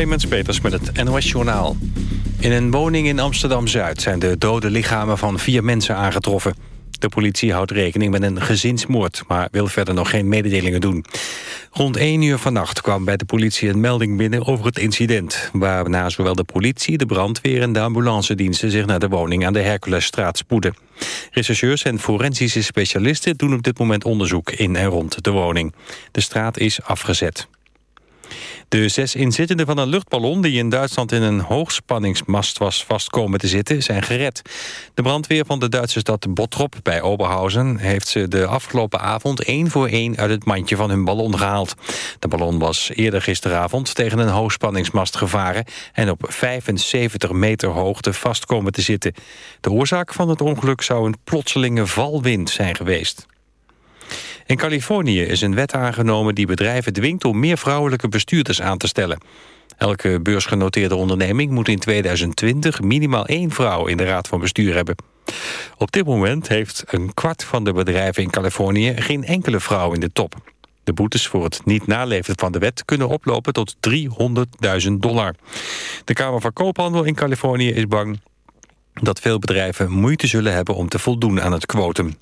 Clemens Peters met het NOS Journaal. In een woning in Amsterdam-Zuid zijn de dode lichamen van vier mensen aangetroffen. De politie houdt rekening met een gezinsmoord, maar wil verder nog geen mededelingen doen. Rond 1 uur vannacht kwam bij de politie een melding binnen over het incident... waarna zowel de politie, de brandweer en de ambulancediensten... zich naar de woning aan de Herculesstraat spoeden. Rechercheurs en forensische specialisten doen op dit moment onderzoek in en rond de woning. De straat is afgezet. De zes inzittenden van een luchtballon die in Duitsland in een hoogspanningsmast was vastkomen te zitten zijn gered. De brandweer van de Duitse stad Bottrop bij Oberhausen heeft ze de afgelopen avond één voor één uit het mandje van hun ballon gehaald. De ballon was eerder gisteravond tegen een hoogspanningsmast gevaren en op 75 meter hoogte vastkomen te zitten. De oorzaak van het ongeluk zou een plotselinge valwind zijn geweest. In Californië is een wet aangenomen die bedrijven dwingt om meer vrouwelijke bestuurders aan te stellen. Elke beursgenoteerde onderneming moet in 2020 minimaal één vrouw in de raad van bestuur hebben. Op dit moment heeft een kwart van de bedrijven in Californië geen enkele vrouw in de top. De boetes voor het niet naleven van de wet kunnen oplopen tot 300.000 dollar. De Kamer van Koophandel in Californië is bang dat veel bedrijven moeite zullen hebben om te voldoen aan het kwotum.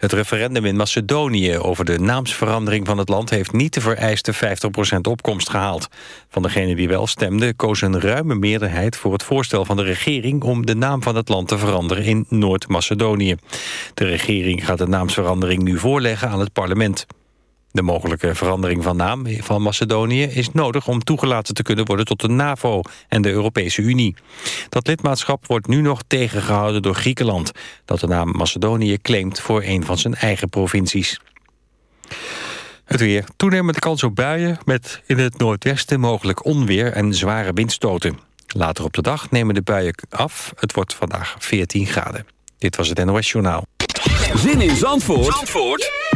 Het referendum in Macedonië over de naamsverandering van het land... heeft niet de vereiste 50% opkomst gehaald. Van degenen die wel stemden koos een ruime meerderheid... voor het voorstel van de regering om de naam van het land te veranderen in Noord-Macedonië. De regering gaat de naamsverandering nu voorleggen aan het parlement. De mogelijke verandering van naam van Macedonië is nodig om toegelaten te kunnen worden tot de NAVO en de Europese Unie. Dat lidmaatschap wordt nu nog tegengehouden door Griekenland, dat de naam Macedonië claimt voor een van zijn eigen provincies. Het weer. Toenemende kans op buien met in het noordwesten mogelijk onweer en zware windstoten. Later op de dag nemen de buien af. Het wordt vandaag 14 graden. Dit was het NOS Journaal. Zin in Zandvoort, Zandvoort?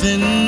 nothing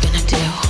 gonna do?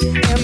Yeah.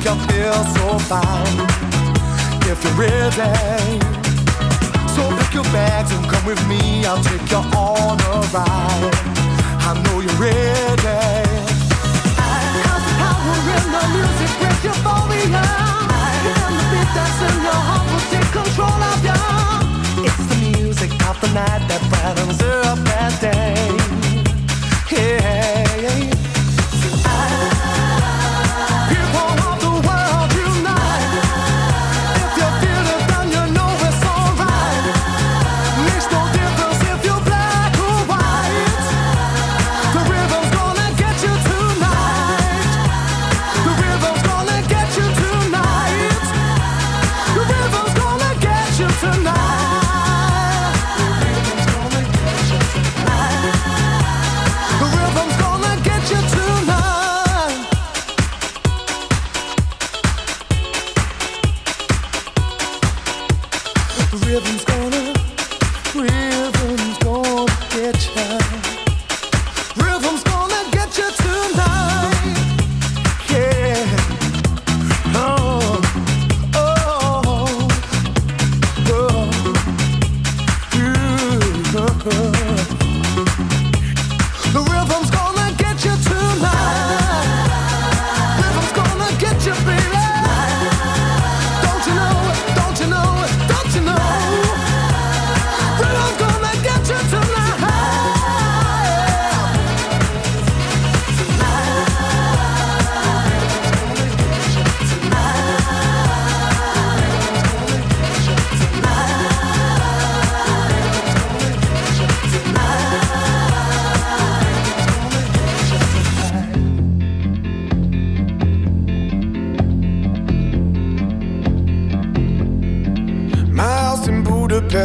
Take you, make you feel so fine. If you're ready, so pack your bags and come with me. I'll take you on a ride. I know you're ready. Cause the power in the music brings euphoria. And the beat that's in your heart will take control of you. It's the music of the night that brightens up that day. Yeah.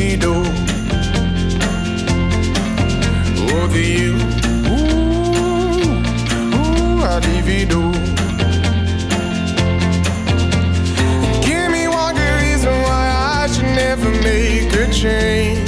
ooh, Over you, ooh, ooh, I'd divido. Give me one good reason why I should never make a change.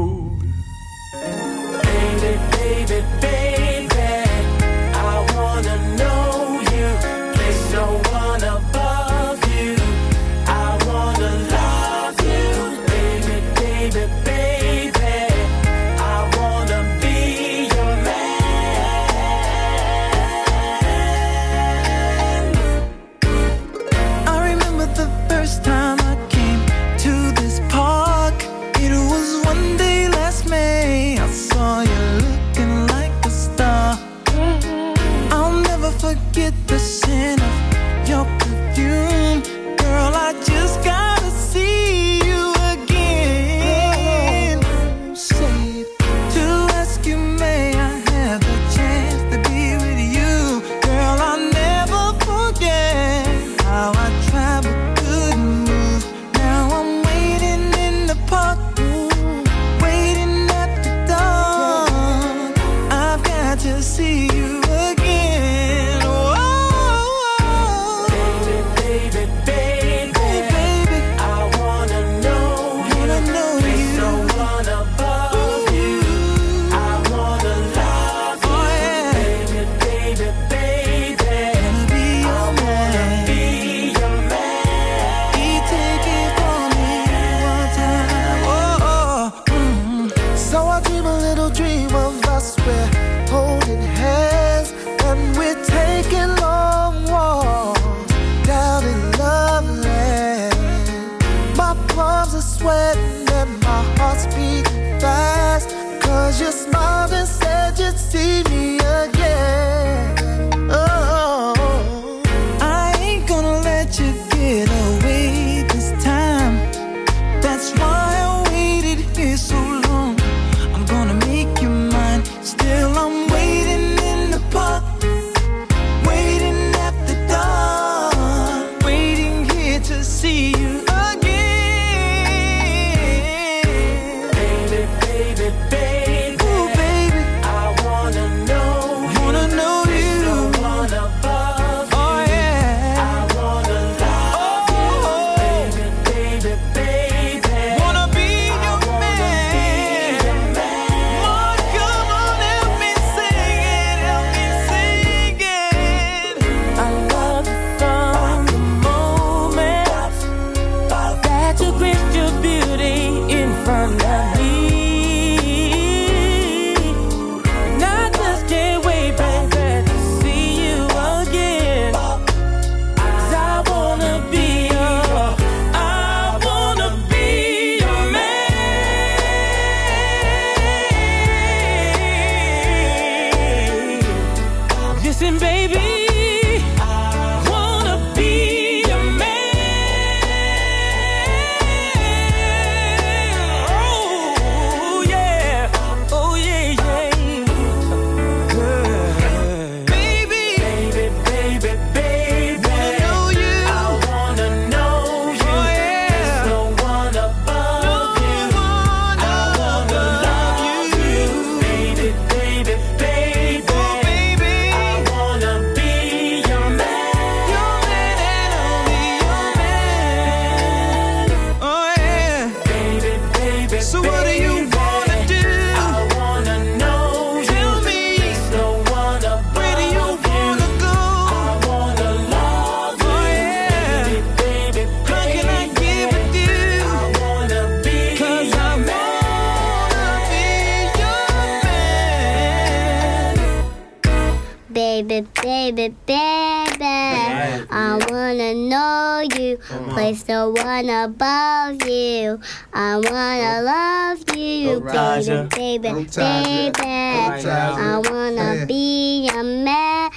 baby, baby. I wanna know you. Place the one above you. I wanna love you, baby, baby, baby. I wanna be a man.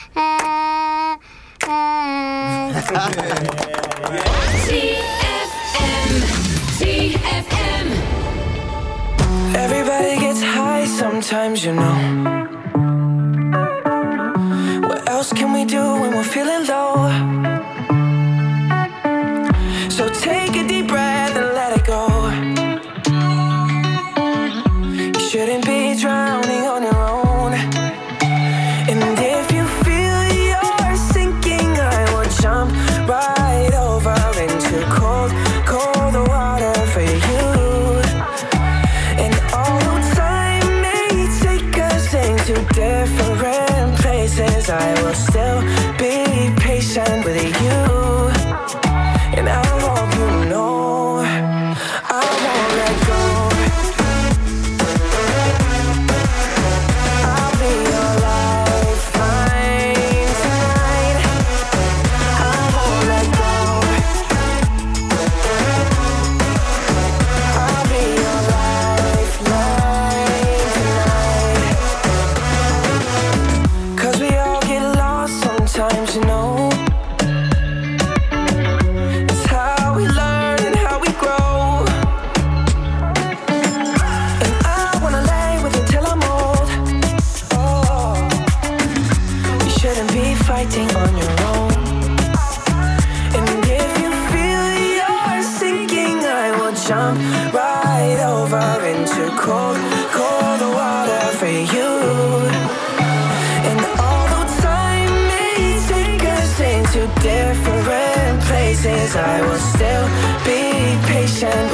ZFM, Everybody gets high sometimes, you know else can we do when we're feeling low? attention